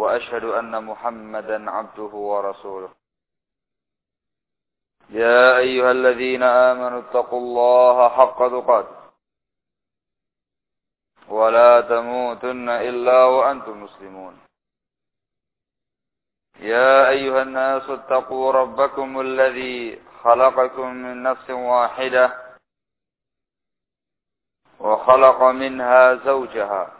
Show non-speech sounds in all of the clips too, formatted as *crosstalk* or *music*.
وأشهد أن محمدا عبده ورسوله. يا أيها الذين آمنوا اتقوا الله حق تقاته. ولا تموتن إلا وأنتم مسلمون. يا أيها الناس اتقوا ربكم الذي خلقكم من نفس واحدة. وخلق منها زوجها.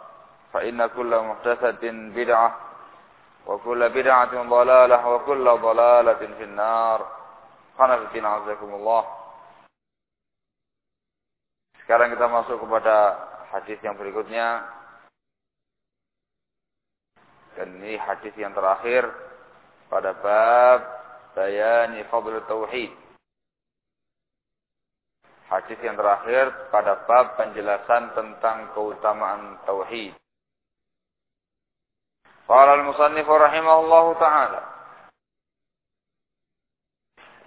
فإن كل محدثة بدعة وكل بدعة ضلالة وكل ضلالة في النار Khanafitin azakumullah Sekarang kita masuk kepada hadis yang berikutnya Dan ini hadis yang terakhir Pada bab Bayani Fadl Tauhid Hadis yang terakhir pada bab penjelasan tentang keutamaan Tauhid قال المصنف رحمه الله تعالى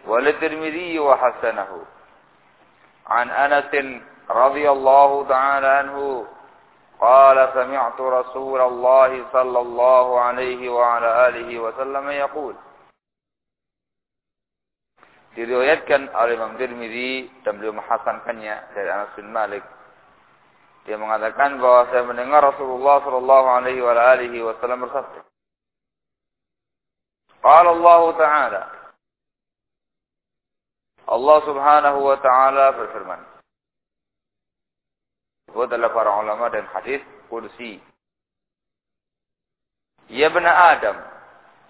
وللترمذي وحسنه. عن أنس رضي الله تعالى عنه قال سمعت رسول الله صلى الله عليه وعلى آله وسلم يقول diriwayatkan oleh Imam Tirmidzi dan beliau menghasankannya dari Anas bin Malik Dia mengatakan bahwa saya mendengar Rasulullah sallallahu alaihi wasallam bersabda. Qala Allah Ta'ala Allah Subhanahu wa taala berfirman. Itu para ulama dan hadis kursi. Ya bena Adam,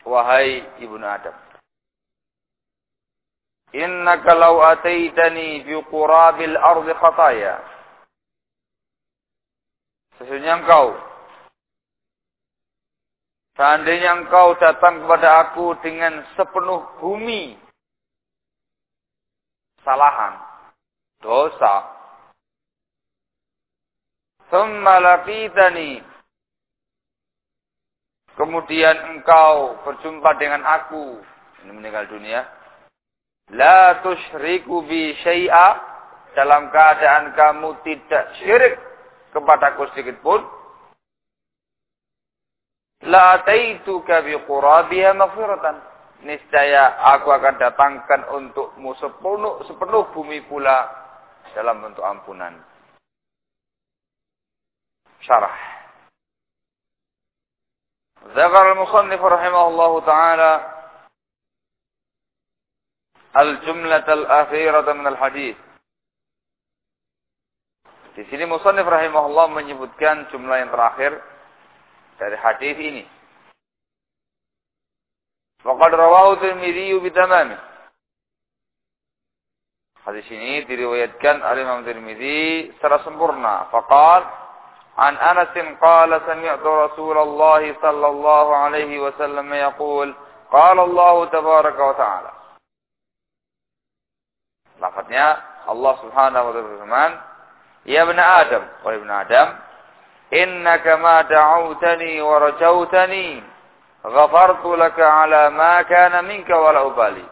wahai ibnu Adam. Innaka law ataitani bi qurabil ardi khataya Sesungguhnya engkau Seandainya engkau datang kepada aku dengan sepenuh bumi salahan, dosa, Semmalakitani. Kemudian engkau berjumpa dengan aku. Ini meninggal dunia. La tushriku bi syai'a. Dalam keadaan kamu tidak syirik kepadaku sedikit pun, la taituka bi qurabiha maghfiratan. Niscaya aku akan datangkan untukmu sepenuh, sepenuh bumi pula dalam bentuk ampunan. Syarah. Zakar al-musannif rahimahullahu ta'ala al-jumlah al-akhirah min al-hadith. Di sini Musannif rahimahullah menyebutkan jumlah yang terakhir dari hadis ini. Waqad rawahu Tirmidzi bitamamih. Hadis ini diriwayatkan oleh Imam Tirmidzi secara sempurna. Faqal an Anas qala sami'tu Rasulullah sallallahu alaihi wasallam yaqul qala Allah tabaraka wa ta'ala. Lafadznya Allah Subhanahu wa taala Ya benar Adam, wahai benar Adam, innaka ma da'awtani wa rajautani ghafartu laka ala ma kana minka wa la ubali.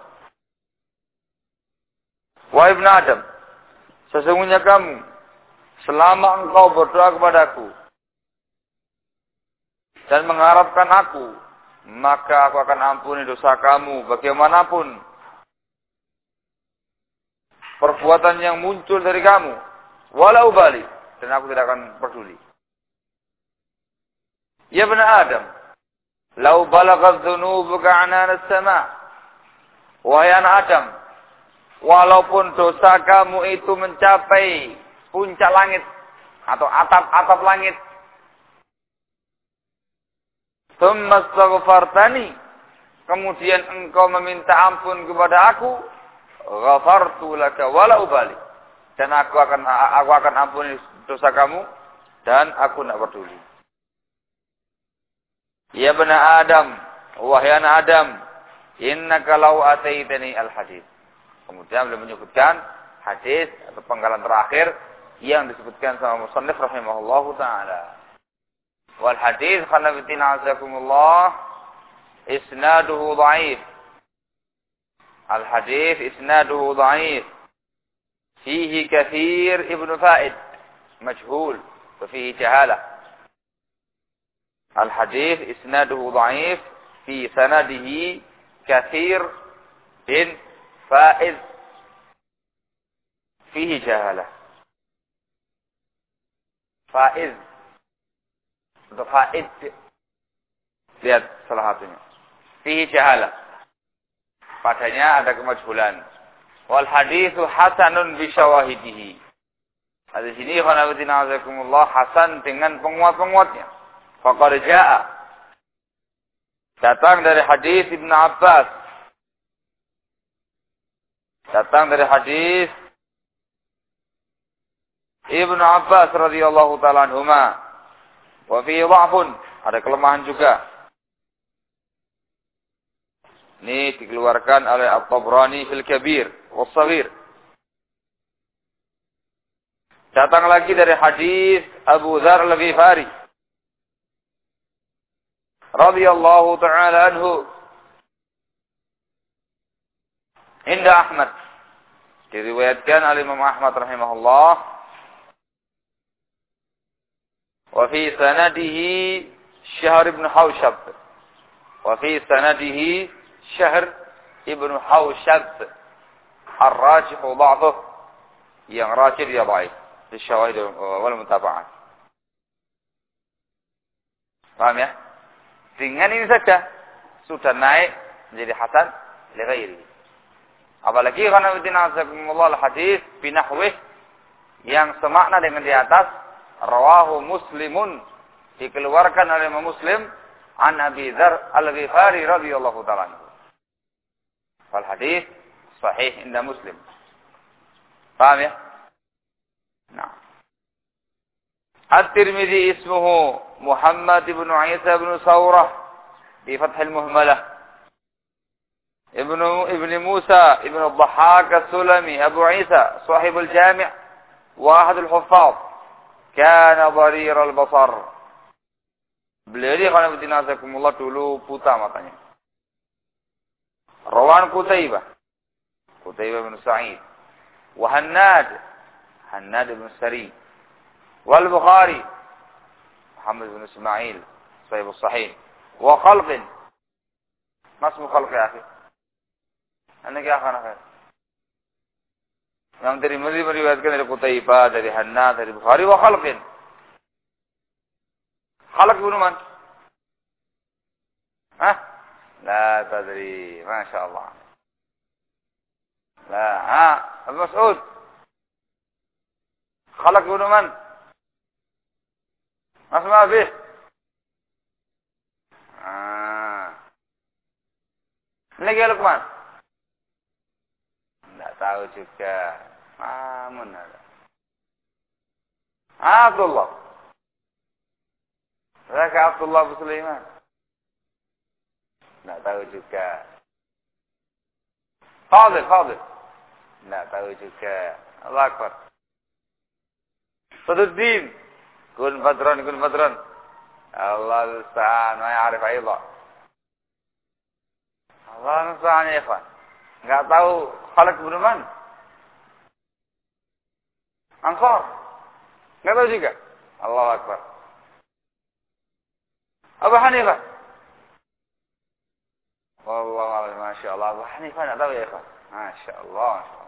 Wa ibn Adam, sesungguhnya kamu selama engkau berdoa kepadaku dan mengharapkan aku, maka aku akan ampuni dosa kamu bagaimanapun perbuatan yang muncul dari kamu. Walau balik. Dan aku tidak akan peduli. Ya benar Adam. Lau balagat dhunubuka anan sama. Wahai anak Adam. Walaupun dosa kamu itu mencapai puncak langit. Atau atap-atap langit. Thumma Kemudian engkau meminta ampun kepada aku ghafartu laka wala ubali dan aku akan aku akan ampuni dosa kamu dan aku tidak peduli. Ya benar Adam, wahai anak Adam, inna kalau ataitani al hadis. Kemudian beliau menyebutkan hadis atau penggalan terakhir yang disebutkan sama musannif rahimahullahu taala. Wal hadis karena bitin azakumullah isnaduhu dhaif. Al hadis isnaduhu dhaif. فيه كثير ابن فائد مجهول وفيه جهالة. الحديث إسناده ضعيف في سنده كثير بن فائد. فيه جهالة. فائز فائد. lihat salah fihi jahalah Padanya ada kemajhulan. Wal hadithu hasanun bi syawahidihi. Hadis ini khanawatina azakumullah hasan dengan penguat-penguatnya. Faqad jaa. Datang dari hadis Ibn Abbas. Datang dari hadis Ibn Abbas radhiyallahu taala anhuma. Wa fi dha'fun, ada kelemahan juga. Ini dikeluarkan oleh At-Tabrani fil Kabir Saghir. Datang lagi dari hadis Abu Dzar Al-Ghifari radhiyallahu taala anhu Inda Ahmad diriwayatkan oleh Imam Ahmad rahimahullah wa fi sanadihi Syahr ibn Hawshab wa fi sanadihi Syahr Ibnu Hawshad Ar-Rajih Ba'duh yang rajih dia baik di syawahid wal mutaba'at paham ya dengan ini saja sudah naik menjadi hasan li ghairi apalagi karena al hadis binahwih yang semakna dengan di atas rawahu muslimun dikeluarkan oleh Muslim an Abi Dzar Al-Ghifari radhiyallahu taala والحديث صحيح عند مسلم. فاهم نعم. الترمذي اسمه محمد بن عيسى بن ثورة بفتح المهملة. ابن ابن موسى ابن الضحاك السلمي أبو عيسى صاحب الجامع واحد الحفاظ. كان ضرير البصر. beliau kalau Allah dulu buta matanya روان قتيبة. قتيبة بن سعيد. وهناد هناد بن سري. والبخاري محمد بن إسماعيل صيب الصحيح. وخلق. ما اسم خلق يا أخي؟ أنا أخي أنا خير. نعم دري مزي من روايات كان دري قتيبة دري هناد دري بخاري. وخلق. خلق بن من؟ ها؟ لا تدري ما شاء الله. لا ها المسعود خلق ابن من ما اسمع فيه آه. Lagi Lukman? Tidak tahu juga. Amun ada. Abdullah. Zaka Abdullah bin Sulaiman. Nggak tahu juga. Fadil, Fadil. Nggak tahu juga. Allah Akbar. Saduddin. Kun badron, kun badron. Allah musta'an, ma ya'rif aidha. Allah musta'an ya ikhwan. Enggak tahu Khalid bin Man. Ansar. Enggak tahu juga. Allah Akbar. Abu Hanifah. Wallahu Masya Allah. Abu Hanifah enggak tahu ya ikhwan. Masya Allah. Masya Allah.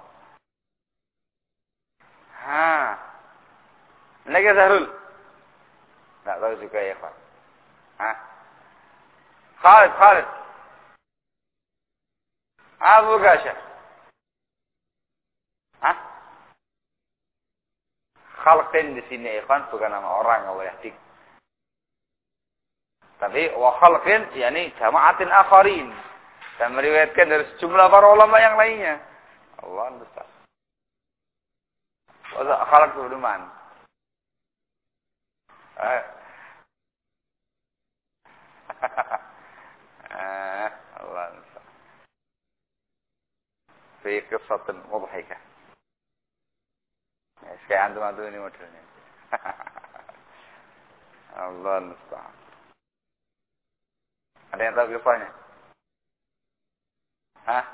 Ha. Lagi Zahrul. Enggak tahu juga ya Pak. Hah? Khalid, Khalid. Abu Gasha. Hah? Khalqin di sini ikhwan bukan nama orang Allah yahdik. Tapi wa khalqin yakni jamaatin akharin. Dan meriwayatkan dari sejumlah para ulama yang lainnya. Allah besar. Man. Eh. *laughs* eh, Allah Fi qissatin mudhikah. Ya, kayak antum-antum ini modelnya. *laughs* Allah musta'an. Ada yang tahu kisahnya? Hah?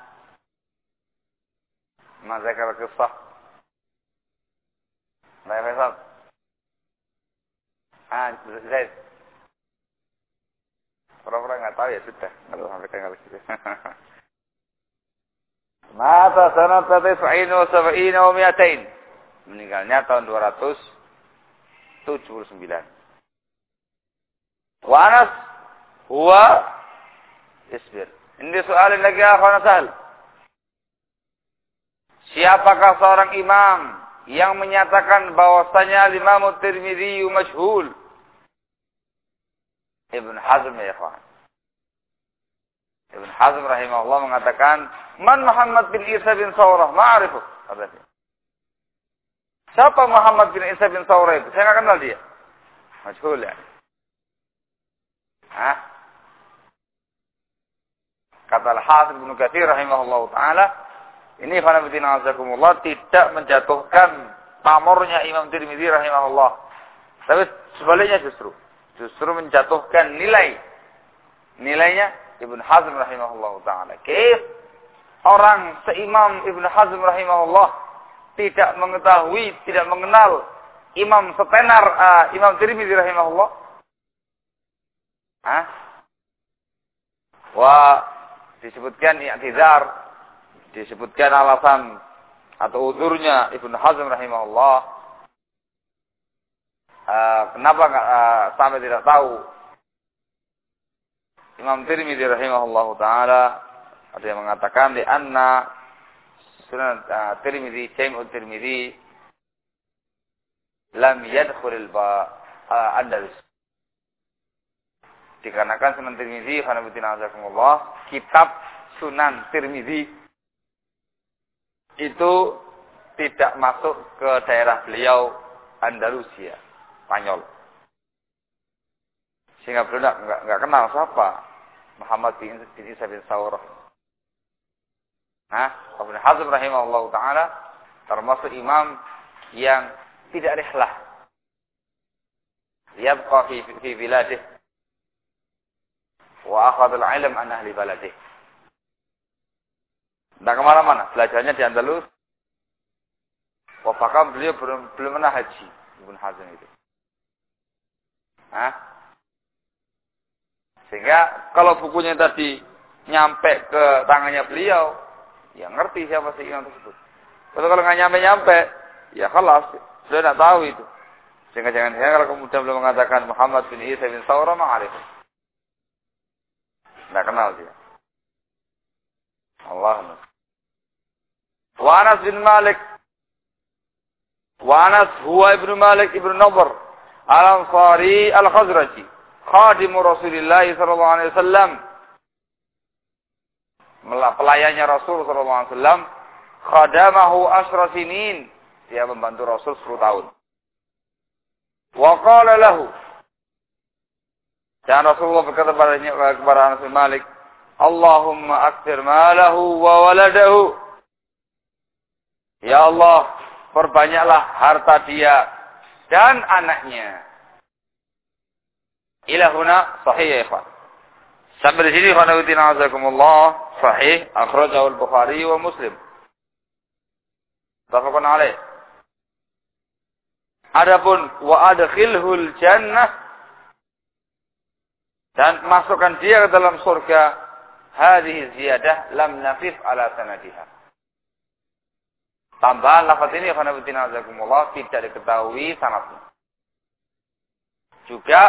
Mazakar kisah. Nah, Faisal. Ah, Zaid. Orang-orang nggak tahu ya sudah. Kalau sampaikan kalau gitu. Mata sanat tis'in wa sab'in wa mi'atain. Meninggalnya tahun 279. Wa Anas huwa isbir. Ini soal lagi akhwan sahal. Siapakah seorang imam yang menyatakan bahwasanya Imam Tirmidzi masyhul? Ibn Hazm ya ikhwan. Ibn Hazm rahimahullah mengatakan, "Man Muhammad bin Isa bin Saurah? Ma'arifu." Katanya. Siapa Muhammad bin Isa bin Saurah itu? Saya nggak kenal dia. Masyhul ya. Hah? Kata Al-Hafiz bin Katsir rahimahullah taala, ini fanabitina azakumullah tidak menjatuhkan pamornya Imam Tirmidzi rahimahullah. Tapi sebaliknya justru justru menjatuhkan nilai nilainya Ibn Hazm rahimahullah taala. Kif orang seimam Ibn Hazm rahimahullah tidak mengetahui, tidak mengenal imam setenar uh, Imam Tirmidzi rahimahullah? Hah? Wa disebutkan i'tizar, disebutkan alasan atau udurnya Ibn Hazm rahimahullah Eh, kenapa uh, sampai tidak tahu? Imam Tirmidzi rahimahullah taala ada yang mengatakan di anna Sunan uh, Tirmidzi Jaimul Tirmidzi lam yadkhul ba uh, Andalus. Dikarenakan Sunan Tirmidzi khanabuddin azakumullah kitab Sunan Tirmidzi itu tidak masuk ke daerah beliau Andalusia. Spanyol. Sehingga beliau nggak nggak kenal siapa Muhammad bin, bin Isa bin Saurah. Nah, Abu Hazm rahimahullah taala termasuk imam yang tidak rihlah. Yabqa fi fi biladih wa akhadha al-ilm an ahli baladih. Tidak ke mana-mana, belajarnya di Andalus. Wafakam beliau belum belum pernah haji, Ibn Hazm itu. Hah? Sehingga kalau bukunya tadi nyampe ke tangannya beliau, ya ngerti siapa sih imam tersebut. Tapi kalau nggak nyampe-nyampe, ya kalah, sudah tidak tahu itu. Sehingga jangan jangan kalau kemudian belum mengatakan Muhammad bin Isa bin Saurah ma'arif. Tidak kenal dia. Allah Wa Anas bin Malik. Wa Anas huwa ibnu Malik ibnu Nabar. Al-Ansari Al-Khazraji, khadimu Rasulullah sallallahu alaihi wasallam. Pelayannya Rasul sallallahu alaihi wasallam, khadamahu asra sinin. Dia membantu Rasul 10 tahun. Wa qala lahu Dan Rasulullah berkata kepada kepada Anas bin Malik, Allahumma akthir malahu wa waladahu. Ya Allah, perbanyaklah harta dia dan anaknya. Ila huna sahih ya ikhwan. Sampai di sini khonawutina azakumullah sahih akhrajahu al-Bukhari wa Muslim. Tafakun alaih. Adapun wa adkhilhul jannah dan masukkan dia ke dalam surga hadhihi ziyadah lam nafif ala sanadiha. Tambahan lafaz ini khonawutina azakumullah tidak diketahui sanatnya. Juga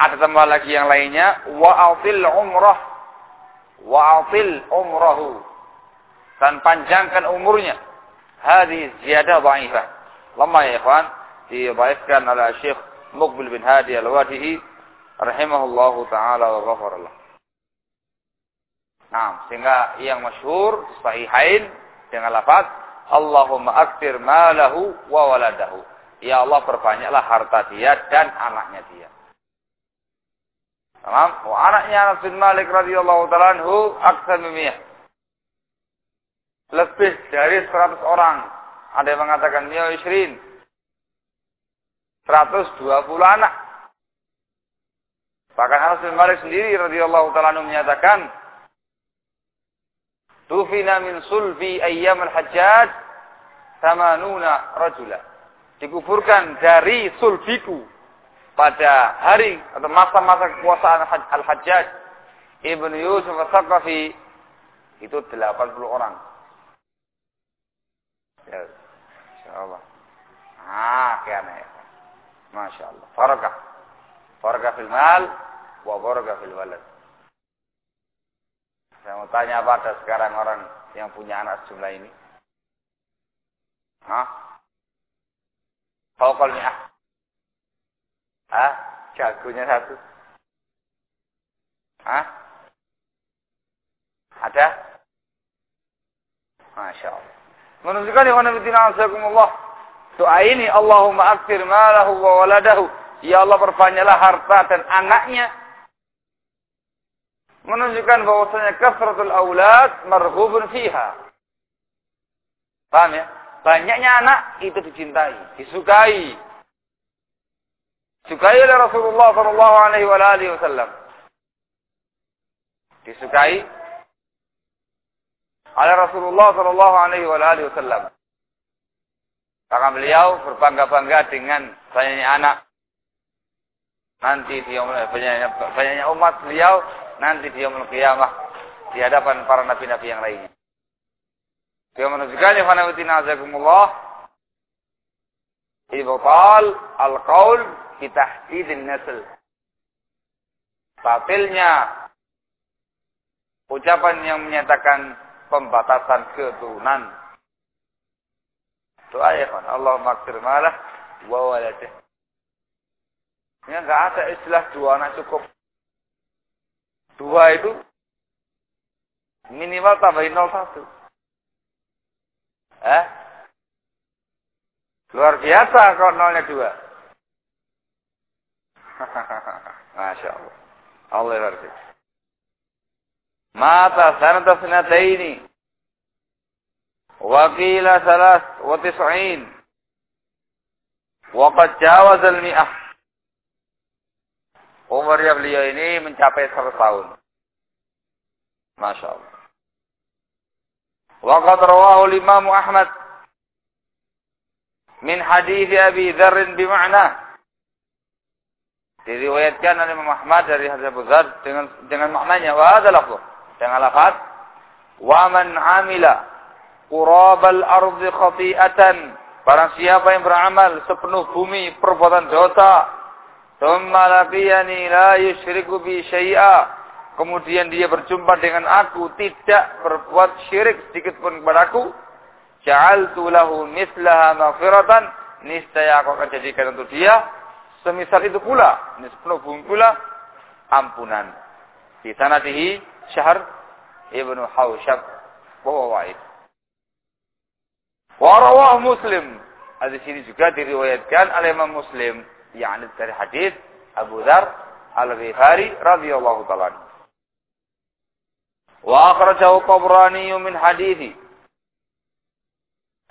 ada tambah lagi yang lainnya wa atil umrah wa atil umrahu dan panjangkan umurnya. Hadis ziyadah dhaifah. Lemah ya ikhwan, dibaifkan oleh Syekh Muqbil bin Hadi Al-Wadihi rahimahullahu taala wa ghafarallah. Nah, sehingga yang masyhur sahihain dengan lafaz Allahumma aktir malahu wa waladahu. Ya Allah perbanyaklah harta dia dan anaknya dia. Tamam? Wa anaknya Anas bin Malik radhiyallahu taala anhu mimiyah. Lebih dari 100 orang. Ada yang mengatakan miya isrin. 120 anak. Bahkan Anas bin Malik sendiri radhiyallahu taala anhu menyatakan Tufina min sulbi ayyam al-hajjaj samanuna rajula. Dikuburkan dari sulbiku pada hari atau masa-masa kekuasaan Al-Hajjaj Ibnu Yusuf Al-Thaqafi itu 80 orang. Ya, insyaallah. Ah, kiana ya. Masya Allah. Farakah. Farakah fil mal wa barakah fil walad. Saya mau tanya apa ada sekarang orang yang punya anak sejumlah ini? Hah? Mi'ah. Ah, jagonya satu. Hah? Ada? Masya Allah. Menunjukkan ya Allah. Doa ini Allahumma akfir malahu wa waladahu. Ya Allah perbanyaklah harta dan anaknya. Menunjukkan bahwasanya kasratul aulad marhubun fiha. Paham ya? Banyaknya anak itu dicintai, disukai, Disukai oleh Rasulullah Shallallahu Alaihi Wasallam. Disukai oleh Rasulullah Shallallahu Alaihi Wasallam. Maka beliau berbangga-bangga dengan banyaknya anak. Nanti dia banyaknya, banyaknya umat beliau nanti dia kiamah di hadapan para nabi-nabi yang lainnya. Dia menunjukkan ya fanawitina azakumullah ibtal al-qaul bitahdidin nasl. Batilnya ucapan yang menyatakan pembatasan keturunan. Doa ya kan Allah maksir malah wa waladah. Ini enggak ada istilah dua anak cukup. Dua itu minimal tambahin 01. Eh? Luar biasa kalau nolnya dua. *laughs* Masya Allah. Allah yarzik. Mata sanata sanataini. Wakila salas wa tis'in. Waqad al-mi'ah. Umurnya beliau ini mencapai 100 tahun. Masya Allah. Waqad rawahu Imam Ahmad min hadis Abi Dzar bima'na Diriwayatkan oleh Imam Ahmad dari hadis Abu Dzar dengan dengan maknanya wa hadza lafzu dengan lafaz wa man amila qurabal ardi khati'atan barang siapa yang beramal sepenuh bumi perbuatan dosa thumma laqiyani la bi syai'a kemudian dia berjumpa dengan aku tidak berbuat syirik sedikit pun kepadaku ja'altu lahu mislaha maghfiratan niscaya aku akan jadikan untuk dia Semisal itu pula, bumi pula, ampunan. Di sanadihi syahr ibnu Hawshab bahwa wa'id. Warawah Muslim. Di sini juga diriwayatkan oleh Imam Muslim. Yakni dari hadis Abu Dhar Al-Ghifari radhiyallahu ta'ala. Wa akhrajahu Tabrani min hadithi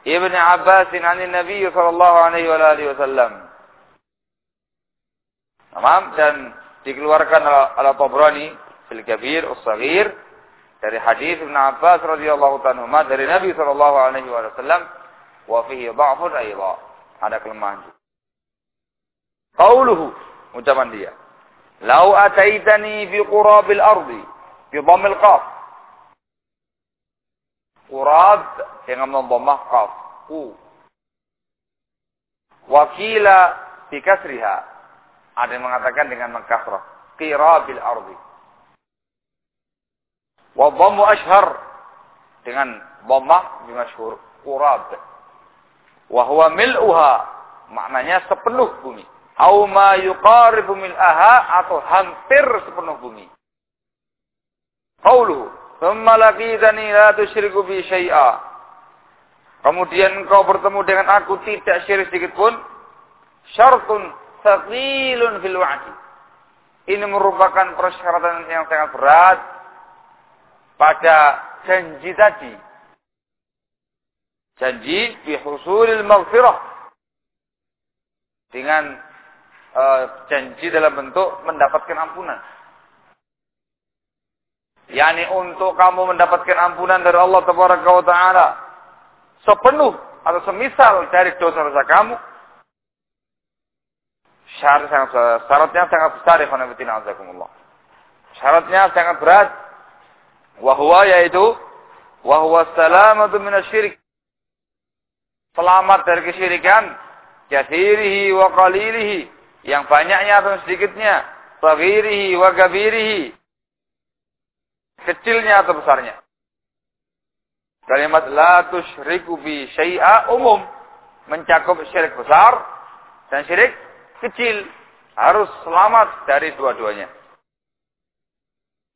Ibn Abbas an Nabi sallallahu alaihi wa alihi wasallam. Tamam dan dikeluarkan oleh Tabrani fil Kabir Us-Saghir dari hadis Ibn Abbas radhiyallahu taala dari Nabi sallallahu alaihi wasallam wa fihi dha'fun aidha. Ada kelemahan. Qauluhu ucapan dia. Lau ataitani fi qurabil ardi bi dhammil qaf. Qurab dengan dhammah qaf. U. Wakila bi kasriha. Ada yang mengatakan dengan mengkasrah. Qirabil ardi. Wa dhammu ashhar dengan dhammah bi masyhur. Qurab. Wa huwa mil'uha. Maknanya sepenuh bumi au ma yuqaribu min aha atau hampir sepenuh bumi. Qauluhu, "Tsumma laqitani la tusyriku bi syai'a." Kemudian engkau bertemu dengan aku tidak syirik sedikit pun. Syartun thaqilun fil wa'di. Ini merupakan persyaratan yang sangat berat pada janji tadi. Janji bi husulil maghfirah. Dengan uh, janji dalam bentuk mendapatkan ampunan. Yani untuk kamu mendapatkan ampunan dari Allah Taala sepenuh atau semisal dari dosa-dosa kamu syarat sangat, syaratnya sangat besar ya azakumullah. Syaratnya sangat berat. Wahwa yaitu wahwa salamatu minasyirik. Selamat dari kesyirikan, kathirihi wa qalilihi yang banyaknya atau sedikitnya, sagirihi wa gabirihi, kecilnya atau besarnya. Kalimat la tusyriku bi syai'a umum mencakup syirik besar dan syirik kecil. Harus selamat dari dua-duanya.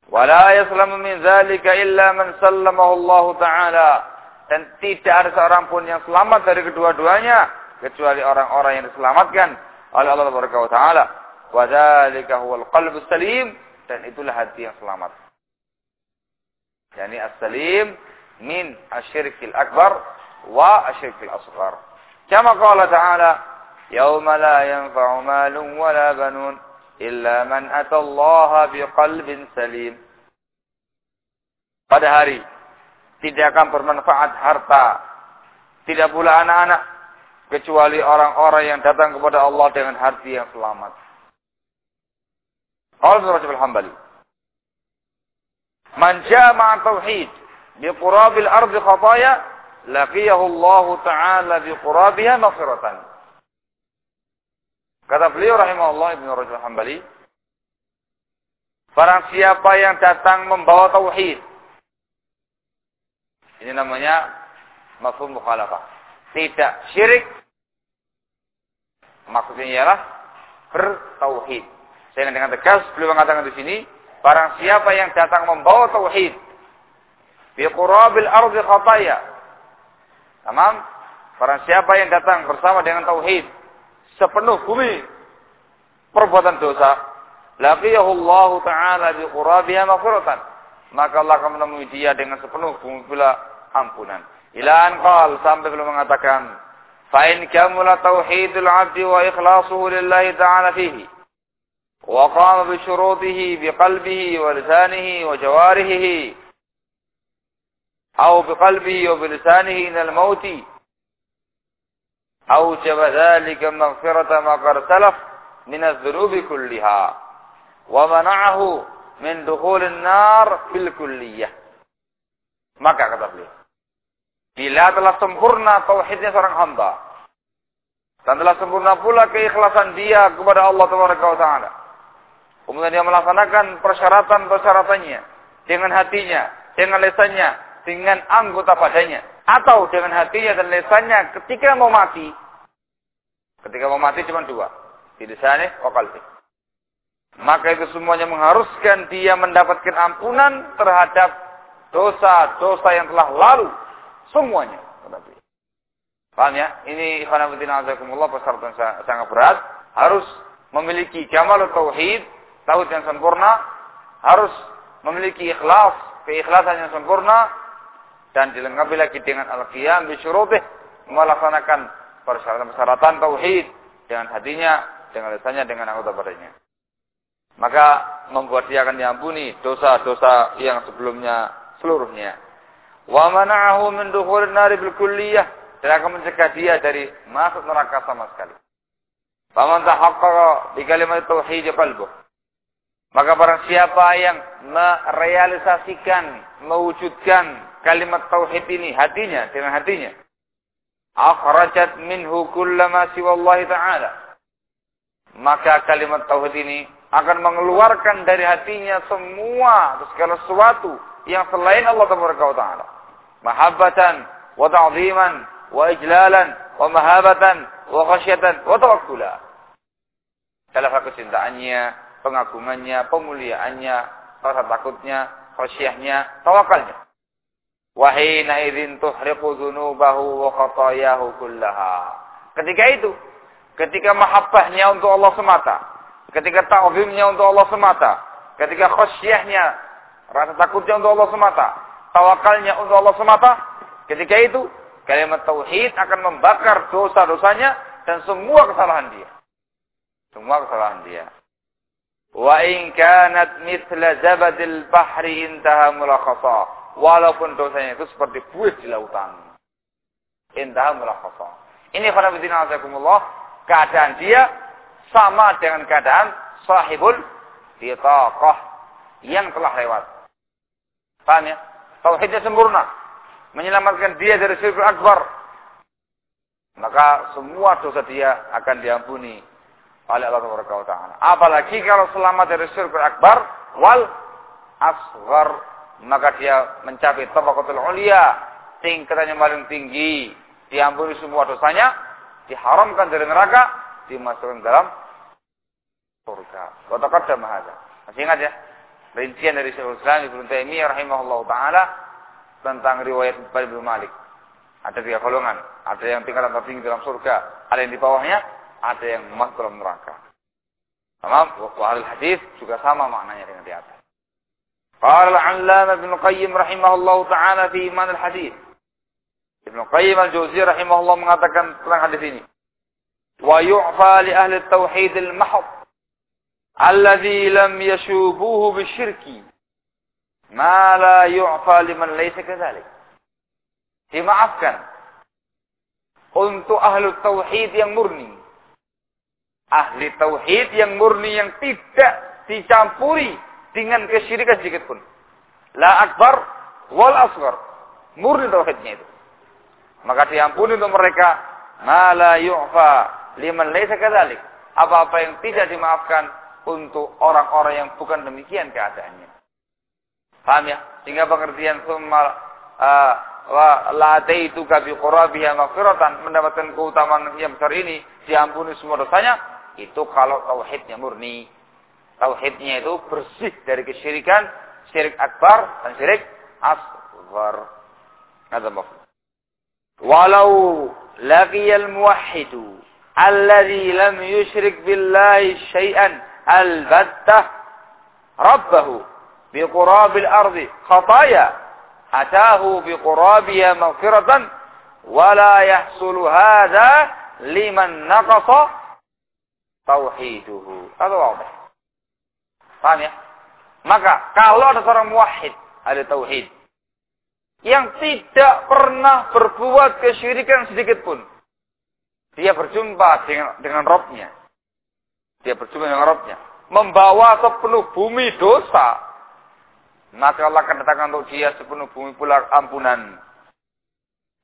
Wala yaslamu min dzalika illa man sallamahu Allah taala. Dan tidak ada seorang pun yang selamat dari kedua-duanya kecuali orang-orang yang diselamatkan oleh Allah Subhanahu wa taala. Wa dzalika huwal qalbu salim dan itulah hati yang selamat. Yani as-salim min asyirkil akbar wa asyirkil asghar. Kama qala ta'ala, "Yauma la yanfa'u malun wa la banun illa man salim." Pada hari tidak akan bermanfaat harta, tidak pula anak-anak kecuali orang-orang yang datang kepada Allah dengan hati yang selamat. Qala Rajab al-Hambali. Man jama'a tauhid bi qurabil ardi khataya laqiyahu Allah taala bi qurabiha maghfiratan. Kata beliau rahimahullah Ibnu Rajab al-Hambali, Barang siapa yang datang membawa tauhid. Ini namanya mafhum mukhalafah. Tidak syirik Maksudnya ialah bertauhid. Sehingga dengan tegas beliau mengatakan di sini, barang siapa yang datang membawa tauhid bi qurabil ardi khataya. Tamam? Barang siapa yang datang bersama dengan tauhid sepenuh bumi perbuatan dosa, laqiyahu Allah taala bi qurabiha maghfiratan. Maka Allah akan menemui dia dengan sepenuh bumi pula ampunan. Ila qal sampai belum mengatakan فإن كمل توحيد العبد وإخلاصه لله تعالى فيه وقام بشروطه بقلبه ولسانه وجوارحه أو بقلبه وبلسانه إلى الموت أوجب ذلك مغفرة ما قد سلف من الذنوب كلها ومنعه من دخول النار بالكلية maka kata beliau Bila telah sempurna tauhidnya seorang hamba dan telah sempurna pula keikhlasan dia kepada Allah Taala. Kemudian dia melaksanakan persyaratan-persyaratannya dengan hatinya, dengan lesannya, dengan anggota badannya, atau dengan hatinya dan lesannya ketika mau mati. Ketika mau mati cuma dua, di sana wakalti. Maka itu semuanya mengharuskan dia mendapatkan ampunan terhadap dosa-dosa yang telah lalu Semuanya. Paham ya? Ini ikhwanabuddin azakumullah persyaratan sangat berat. Harus memiliki kamal tauhid, tauhid yang sempurna. Harus memiliki ikhlas, keikhlasan yang sempurna. Dan dilengkapi lagi dengan al-qiyam bisyurutih. Melaksanakan persyaratan-persyaratan tauhid. Dengan hatinya, dengan lisannya, dengan anggota badannya. Maka membuat dia akan diampuni dosa-dosa yang sebelumnya seluruhnya. Wa mana'ahu min dukhulin nari bil kulliyah dan akan mencegah dia dari masuk neraka sama sekali. Faman tahaqqaqa bi kalimat tauhid qalbuh. Maka barang siapa yang merealisasikan, mewujudkan kalimat tauhid ini hatinya dengan hatinya, akhrajat minhu kullama siwa taala. Maka kalimat tauhid ini akan mengeluarkan dari hatinya semua segala sesuatu yang selain Allah taala. Mahabbatan wa ta'ziman wa ijlalan wa mahabatan wa khasyatan wa tawakkula. Dalam kecintaannya, pengagungannya, pemuliaannya, rasa takutnya, khasyahnya, tawakalnya. Wahina idzin tuhriqu dzunubahu wa khatayahu kullaha. Ketika itu, ketika mahabbahnya untuk Allah semata, ketika ta'zimnya untuk Allah semata, ketika khasyahnya, rasa takutnya untuk Allah semata, tawakalnya untuk Allah semata, ketika itu kalimat tauhid akan membakar dosa-dosanya dan semua kesalahan dia. Semua kesalahan dia. Wa in kanat mithla zabadil bahri intaha mulakhasa. Walaupun dosanya itu seperti buih di lautan. Intaha mulakhasa. Ini khonabidina azakumullah. Keadaan dia sama dengan keadaan sahibul bitaqah yang telah lewat. Paham ya? Tauhidnya sempurna. Menyelamatkan dia dari syirik akbar. Maka semua dosa dia akan diampuni oleh Allah Taala. Apalagi kalau selamat dari syirik akbar wal asghar maka dia mencapai tabaqatul ulia, tingkatan yang paling tinggi, diampuni semua dosanya, diharamkan dari neraka, dimasukkan dalam surga. Wa taqaddama hadza. Masih ingat ya? Rincian dari Syekhul Islam Ibnu Taimiyah rahimahullah taala tentang riwayat Ibnu Malik. Ada tiga golongan, ada yang tingkatan tertinggi dalam surga, ada yang di bawahnya, ada yang masuk dalam neraka. Sama wa hadis juga sama maknanya dengan di atas. Qala al-'Allamah Ibnu Qayyim rahimahullah taala fi iman al-hadis. Ibnu Qayyim al-Jauziyah rahimahullah mengatakan tentang hadis ini. Wa yu'fa li ahli tauhid al-mahd alladhi lam yashubuhu bisyirki ma la yu'fa liman laysa kadzalik. Dimaafkan untuk ahli tauhid yang murni ahli tauhid yang murni yang tidak dicampuri dengan kesyirikan sedikit pun. La akbar wal asghar. Murni tauhidnya itu. Maka diampuni untuk mereka ma la yu'fa liman laisa kadzalik. Apa-apa yang tidak dimaafkan untuk orang-orang yang bukan demikian keadaannya. Paham ya? Sehingga pengertian summa uh, wa la taitu ka bi qurabiha maghfiratan mendapatkan keutamaan yang besar ini diampuni semua dosanya itu kalau tauhidnya murni. Tauhidnya itu bersih dari kesyirikan, syirik akbar dan syirik asghar. Ada maksud. Walau laqiyal muwahhidu alladhi lam yushrik billahi syai'an albattah rabbahu biqurabil ardi khataya atahu biqurabiya maghfiratan wala yahsulu hadha liman naqasa tauhiduhu. Atau apa? Paham ya? Maka kalau ada seorang muwahhid, ada tauhid, yang tidak pernah berbuat kesyirikan sedikit pun, dia berjumpa dengan dengan Robnya. Dia berjumpa dengan Robnya. Membawa sepenuh bumi dosa. Maka Allah akan datangkan untuk dia sepenuh bumi pula ampunan.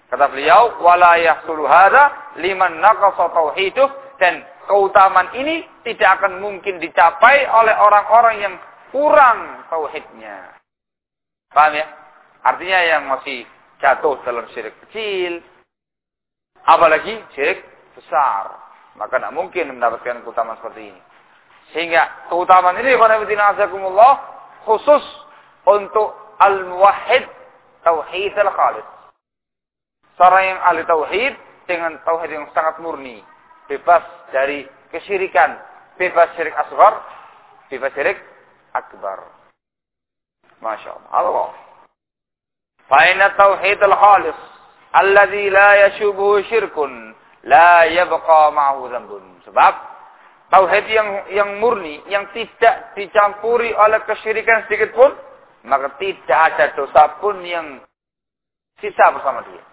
Kata beliau, wala yahsulu hadza liman naqasa tauhiduh dan keutamaan ini tidak akan mungkin dicapai oleh orang-orang yang kurang tauhidnya. Paham ya? Artinya yang masih jatuh dalam syirik kecil, apalagi syirik besar. Maka tidak mungkin mendapatkan keutamaan seperti ini. Sehingga keutamaan ini, khusus untuk al-muwahhid tauhid al-khalis. Seorang yang ahli tauhid dengan tauhid yang sangat murni bebas dari kesyirikan, bebas syirik asghar, bebas syirik akbar. Masya Allah. Allah. Fa'ina tauhid al-khalis alladhi la yashubuhu syirkun la yabqa ma'hu dhanbun. Sebab tauhid yang yang murni, yang tidak dicampuri oleh kesyirikan sedikit pun, maka tidak ada dosa pun yang sisa bersama dia.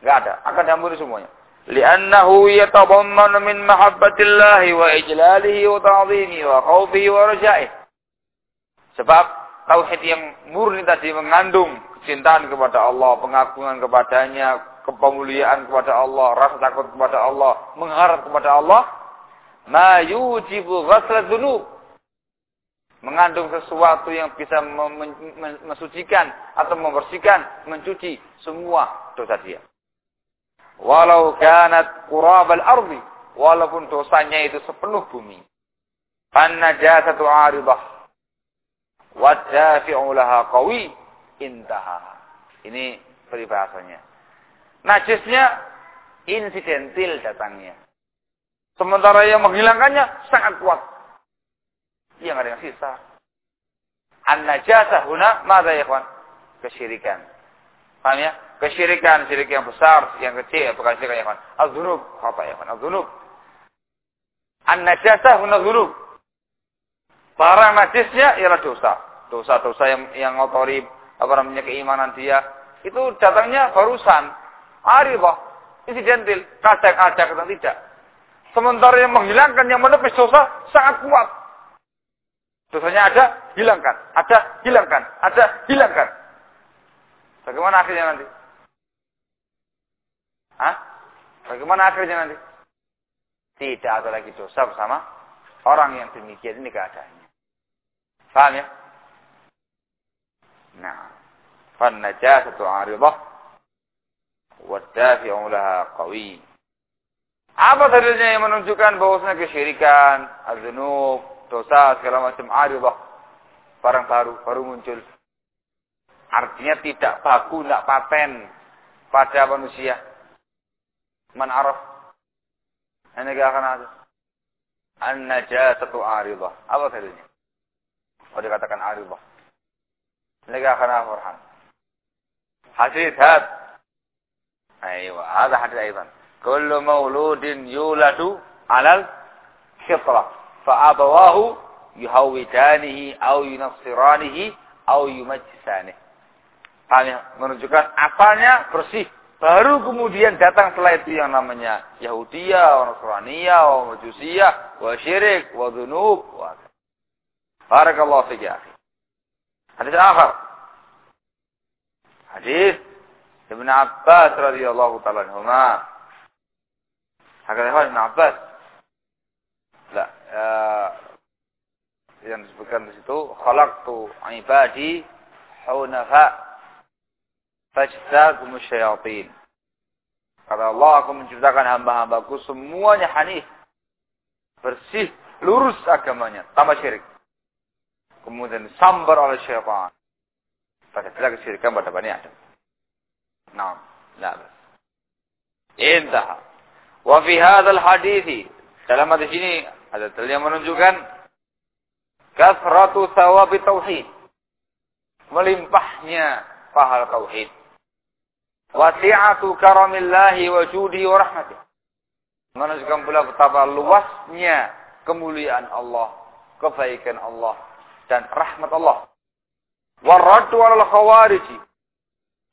Enggak ada, akan diampuni semuanya. Li'annahu yatadammanu min mahabbatillah wa ijlalihi wa ta'zimihi wa khawfihi wa rajaihi. Sebab tauhid yang murni tadi mengandung kecintaan kepada Allah, pengagungan kepadanya, kepemuliaan kepada Allah, rasa takut kepada Allah, mengharap kepada Allah, ma yujibu. Mengandung sesuatu yang bisa mensucikan atau membersihkan, mencuci semua dosa dia. Walau kanat qurabal ardi, walaupun dosanya itu sepenuh bumi. An najasatu aridah. Wadafi'u laha qawi intaha. Ini peribahasanya. Najisnya insidentil datangnya. Sementara yang menghilangkannya sangat kuat. Yang ada yang sisa. An-najasah huna mada ya kawan? Kesyirikan. Paham ya? Kesyirikan, syirik yang besar, yang kecil, bukan syirik yang kawan. Az-zunub, apa ya kawan? Az-zunub. An-najasah huna zunub. Barang najisnya ialah dosa. Dosa-dosa yang yang ngotori apa namanya keimanan dia. Itu datangnya barusan. Arifah. Insidentil. Kadang ada, kadang tidak. Sementara yang menghilangkan, yang menepis dosa sangat kuat. Dosanya ada, hilangkan. Ada, hilangkan. Ada, hilangkan. Bagaimana akhirnya nanti? Hah? Bagaimana akhirnya nanti? Tidak ada lagi dosa bersama orang yang demikian ini keadaannya. Paham ya? Nah, fan najasatu 'aridah wa dafi'u laha qawi. Apa dalilnya yang menunjukkan bahwasanya kesyirikan, adzunub, dosa segala macam aridah barang baru baru muncul. Artinya tidak baku, tidak paten pada manusia. Man araf. Ini gak akan ada. An-najasatu aridah. Apa dalilnya? Oh dikatakan aridah. Ini gak akan ada Farhan. Hadis had. Ayo, ada hadis aidan. Kullu mauludin yuladu alal fitrah. Fa'abawahu yuhawidanihi au yunassiranihi au yumajjisanihi. Paham ya? Menunjukkan asalnya bersih. Baru kemudian datang setelah itu yang namanya Yahudiyah, Nasraniyah, Majusiyah, wa syirik, wa dhunub. Wa... Barakallahu fiqh Hadis akhir. Hadis Ibn Abbas radhiyallahu ta'ala anhumah. Hakata Ibn Abbas. Lah, ya, yang disebutkan di situ khalaqtu ibadi hunafa fajtakum syayatin. Kata Allah, aku menciptakan hamba-hambaku semuanya hanif. Bersih, lurus agamanya, tanpa syirik. Kemudian sambar oleh syaitan. Pada bila kesyirikan pada Bani Adam. Nah, la Intah. Wa fi hadzal hadithi dalam hadis ini ada dalil yang menunjukkan kasratu sawabi tauhid. Melimpahnya pahala tauhid. Wasi'atu karamillahi wa judi wa rahmatih. Menunjukkan pula betapa luasnya kemuliaan Allah, kebaikan Allah dan rahmat Allah. Warraddu 'alal khawarij.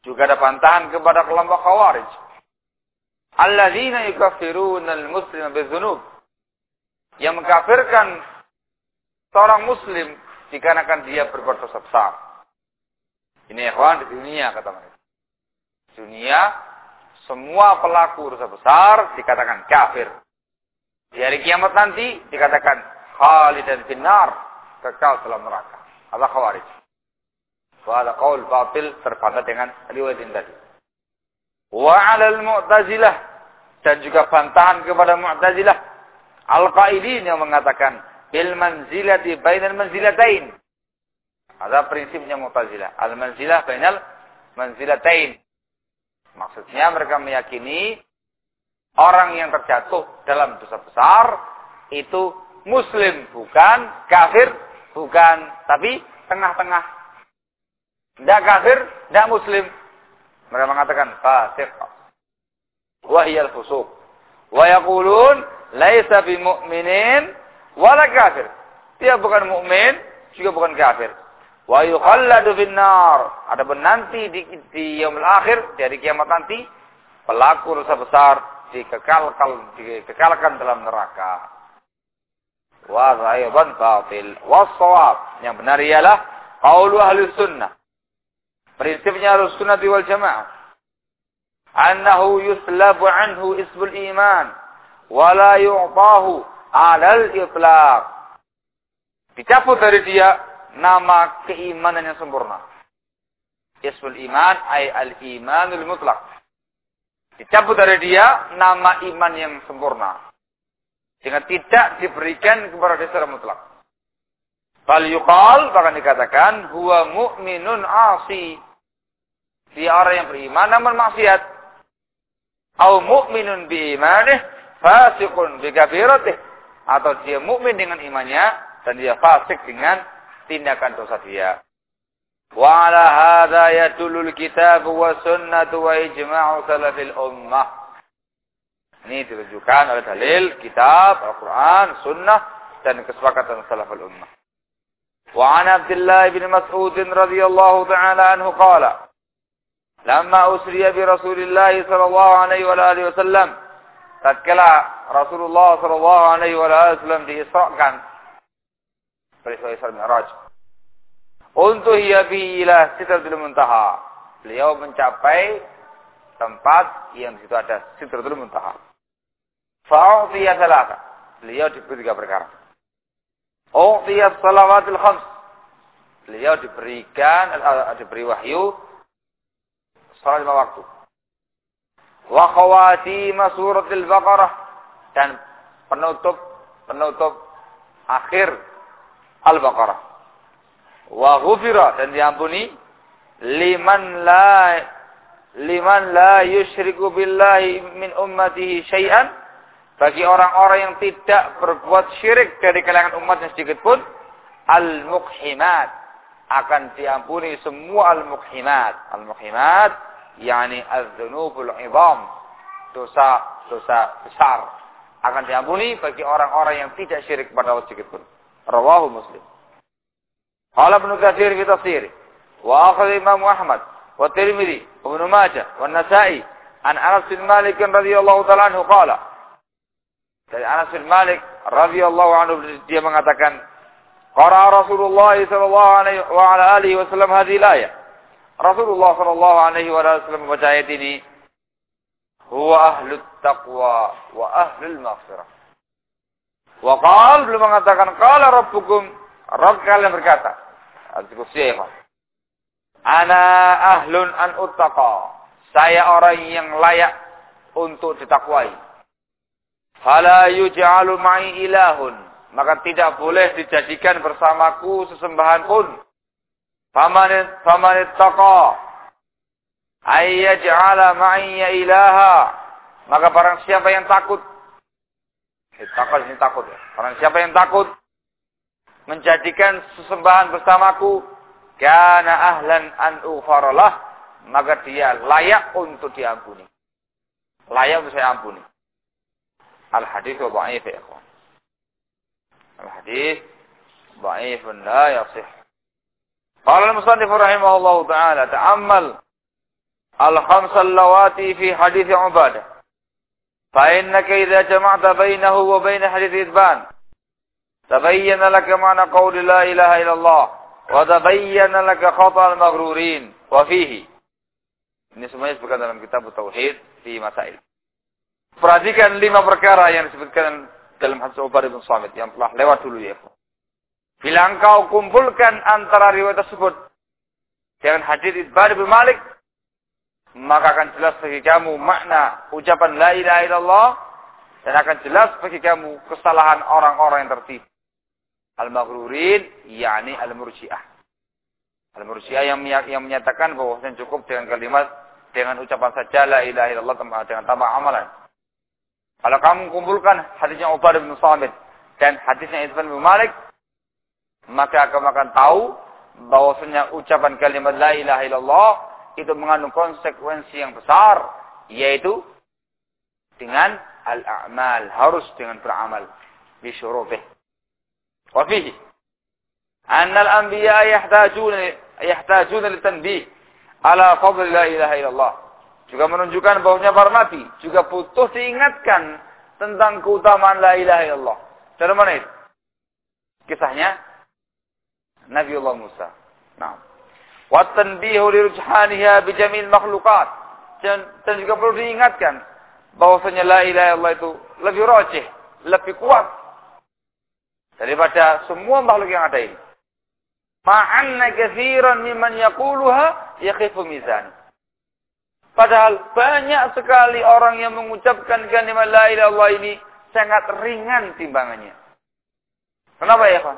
Juga ada bantahan kepada kelompok khawarij alladzina yukaffiruna al-muslima bidzunub yang mengkafirkan seorang muslim dikarenakan dia berbuat dosa besar. Ini ikhwan di dunia kata mereka. Dunia semua pelaku dosa besar dikatakan kafir. Di hari kiamat nanti dikatakan khalidan finnar, kekal dalam neraka. Ada khawarij. Ada qaul batil terbantah dengan riwayat ini tadi. Wa 'alal mu'tazilah dan juga bantahan kepada Mu'tazilah Al-Qaidin yang mengatakan bil manzilati bainal manzilatain. Ada prinsipnya Mu'tazilah. Al-manzilah bainal manzilatain. Maksudnya mereka meyakini orang yang terjatuh dalam dosa besar itu muslim bukan kafir bukan tapi tengah-tengah. Tidak kafir, tidak muslim. Mereka mengatakan fasik wahiyal fusuq. Wa yaqulun laisa bimu'minin wala kafir. Dia bukan mukmin, juga bukan kafir. Wa yukhalladu finnar. Adapun nanti di, di yaumul akhir, dari kiamat nanti, pelaku dosa besar dikekalkan dikekalkan dalam neraka. Wa ghaiban batil. Wassawab. Yang benar ialah qaulu ahli sunnah. Prinsipnya ahli sunnah wal jamaah. Annahu yuslabu anhu ismul iman. Wala yu'tahu alal itlaq. Dicabut dari dia nama keimanan yang sempurna. Ismul iman ay al-imanul mutlak. Dicabut dari dia nama iman yang sempurna. Sehingga tidak diberikan kepada dia secara mutlak. Fal yuqal, bahkan dikatakan, huwa mu'minun asi. Dia orang yang beriman namun maksiat. Au mu'minun bi imanih, fasikun bi kafiratih. Atau dia mukmin dengan imannya, dan dia fasik dengan tindakan dosa dia. Wa ala hadha yadulul kitab wa sunnatu wa ijma'u salafil ummah. Ini ditunjukkan oleh dalil kitab, Al-Quran, sunnah, dan kesepakatan salafil ummah. Wa an Abdullah bin Mas'ud radhiyallahu ta'ala anhu qala Lama usriya bi Rasulillah sallallahu alaihi wa alihi wasallam tatkala Rasulullah sallallahu alaihi wa alihi wasallam diisrakan peristiwa Isra Mi'raj. Untuk hiyabilah Sidratul Muntaha. Beliau mencapai tempat yang di situ ada Sidratul Muntaha. Fa'u'tiya salata. Beliau diberi tiga perkara. U'tiya salawatul khams. Beliau diberikan, uh, diberi wahyu salat lima waktu. Wa khawatima suratul Baqarah dan penutup penutup akhir Al-Baqarah. Wa ghufira dan diampuni liman la liman la yusyriku billahi min ummatihi syai'an bagi orang-orang yang tidak berbuat syirik dari kalangan umatnya sedikit pun al-muqhimat akan diampuni semua al-muqhimat. Al-muqhimat yakni az-dzunubul 'idham, dosa-dosa besar akan diampuni bagi orang-orang yang tidak syirik pada Allah sedikit pun. Rawahu Muslim. Qala Ibnu Katsir fi tafsir wa akhadha Imam Ahmad wa Tirmidzi wa Ibnu Majah wa Nasa'i an Anas bin Malik radhiyallahu taala anhu qala Dari Anas bin Malik radhiyallahu anhu dia mengatakan Qara Rasulullah sallallahu alaihi wasallam hadhihi ayat. Rasulullah sallallahu alaihi wa sallam membaca ayat ini huwa ahlut taqwa wa ahlul maghfirah. Wa qal belum mengatakan qala rabbukum Rabb kalian berkata Al-Kursi Ana ahlun an uttaqa Saya orang yang layak untuk ditakwai. Fala yuj'alu ma'i ilahun. Maka tidak boleh dijadikan bersamaku sesembahan pun. Faman faman ittaqa ayyaj'ala ma'i ilaha. Maka barang siapa yang takut Takut ini takut ya. Orang siapa yang takut menjadikan sesembahan bersamaku, karena ahlan an ughfaralah, maka dia layak untuk diampuni. Layak untuk saya ampuni. Al-hadis wa dha'if ya ikhwan. Al-hadis dha'if la yasih. Qala al-musannif rahimahullah ta'ala ta'ammal al-khamsa allawati fi hadis Ubadah. فإنك إذا جمعت بينه وبين حديث إثبان تبين لك معنى قول لا إله إلا الله وتبين لك خطأ المغرورين وفيه ini semuanya disebutkan dalam kitab Tauhid di Masail. Perhatikan lima perkara yang disebutkan dalam hadis Ubad bin Samit yang telah lewat dulu ya. Bila engkau kumpulkan antara riwayat tersebut dengan hadis Ibad bin Malik, maka akan jelas bagi kamu makna ucapan la ilaha illallah dan akan jelas bagi kamu kesalahan orang-orang yang tertipu. Al-maghrurin yakni al-murji'ah. Al-murji'ah yang yang menyatakan bahwa cukup dengan kalimat dengan ucapan saja la ilaha illallah dengan tambah amalan. Kalau kamu kumpulkan hadisnya Ubadah bin Samit dan hadisnya Ibn bin Malik, maka kamu akan tahu bahwasanya ucapan kalimat la ilaha illallah itu mengandung konsekuensi yang besar, yaitu dengan al-a'mal, harus dengan beramal bi syurutih. Wa fihi anna al-anbiya yahtajuna yahtajuna litanbih ala fadl la ilaha illallah. Juga menunjukkan bahwasanya para nabi juga butuh diingatkan tentang keutamaan la ilaha illallah. Dari mana itu? Kisahnya Nabiullah Musa. Nah. Wa tanbihu li rujhaniha bi jamil makhluqat. Dan, juga perlu diingatkan bahwasanya la ilaha illallah itu lebih rojih, lebih kuat daripada semua makhluk yang ada ini. Ma'anna kathiran mimman yaquluha yakhifu mizan. Padahal banyak sekali orang yang mengucapkan kalimat la ilaha illallah ini sangat ringan timbangannya. Kenapa ya, Pak?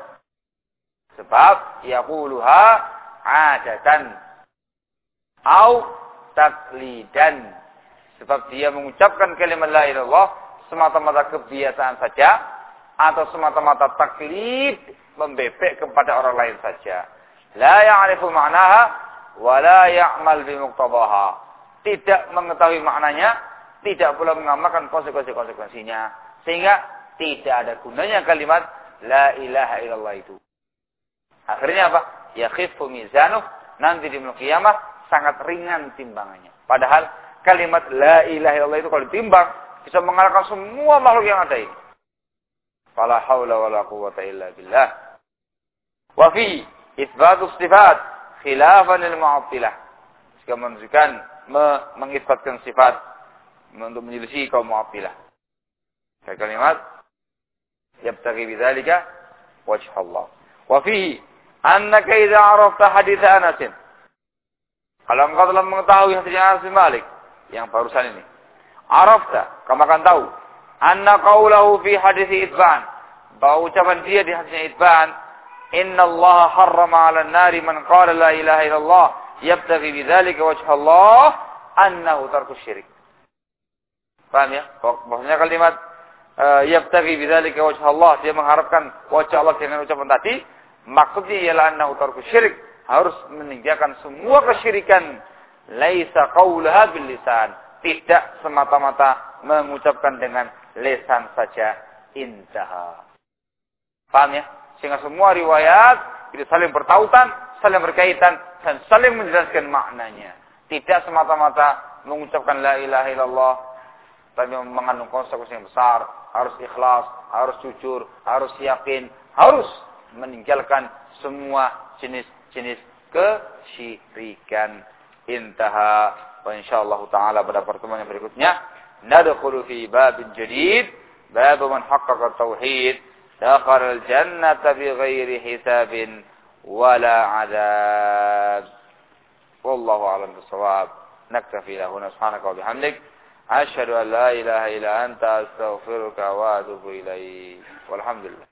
Sebab yaquluha adatan au taklidan Sebab dia mengucapkan kalimat la ilallah semata-mata kebiasaan saja atau semata-mata taklid membebek kepada orang lain saja. La ya'rifu ma'naha wa la ya'mal bimuqtadaha. Tidak mengetahui maknanya, tidak pula mengamalkan konsekuensi-konsekuensinya. Sehingga tidak ada gunanya kalimat la ilaha illallah itu. Akhirnya apa? Ya khifu mizanuh nanti di kiamah sangat ringan timbangannya. Padahal kalimat la ilaha illallah itu kalau ditimbang bisa mengalahkan semua makhluk yang ada ini. Fala haula wala quwata illa billah. Wa fi itsbatu sifat khilafan lil mu'attilah. Jika menunjukkan me mengisbatkan sifat untuk menyelisih kaum mu'attilah. Kalimat yabtaghi bidzalika wajh Allah. Wa fihi annaka idza arafta hadits Anas kalau engkau telah mengetahui hadis Anas bin Malik yang barusan ini. Arafta, kamu akan tahu. Anna qawlahu fi hadithi Itban. Bahwa ucapan dia di hadisnya Itban. Inna Allah harrama ala nari man qala la ilaha illallah. Yabtaghi bidhalika wajah Allah. Annahu tarku syirik. Paham ya? Maksudnya kalimat uh, yabtaghi bidzalika wajh Allah, dia mengharapkan wajah Allah dengan ucapan tadi, maksudnya ialah annahu tarku syirik, harus meninggalkan semua kesyirikan laisa qaulaha bil lisan, tidak semata-mata mengucapkan dengan lesan saja intaha. Paham ya? Sehingga semua riwayat itu saling bertautan, saling berkaitan dan saling menjelaskan maknanya. Tidak semata-mata mengucapkan la ilaha illallah tapi mengandung konsekuensi yang besar, harus ikhlas, harus jujur, harus yakin, harus meninggalkan semua jenis-jenis kesyirikan. Intaha. Wa insyaallah taala pada pertemuan yang berikutnya nadkhulu fi babin jadid bab man haqqaqa tauhid dakhala al jannata bighairi hisabin ولا عذاب. والله أعلم بالصواب. نكتفي إلى هنا. سبحانك وبحمدك. أشهد أن لا إله إلا أنت أستغفرك وأتوب إليك. والحمد لله.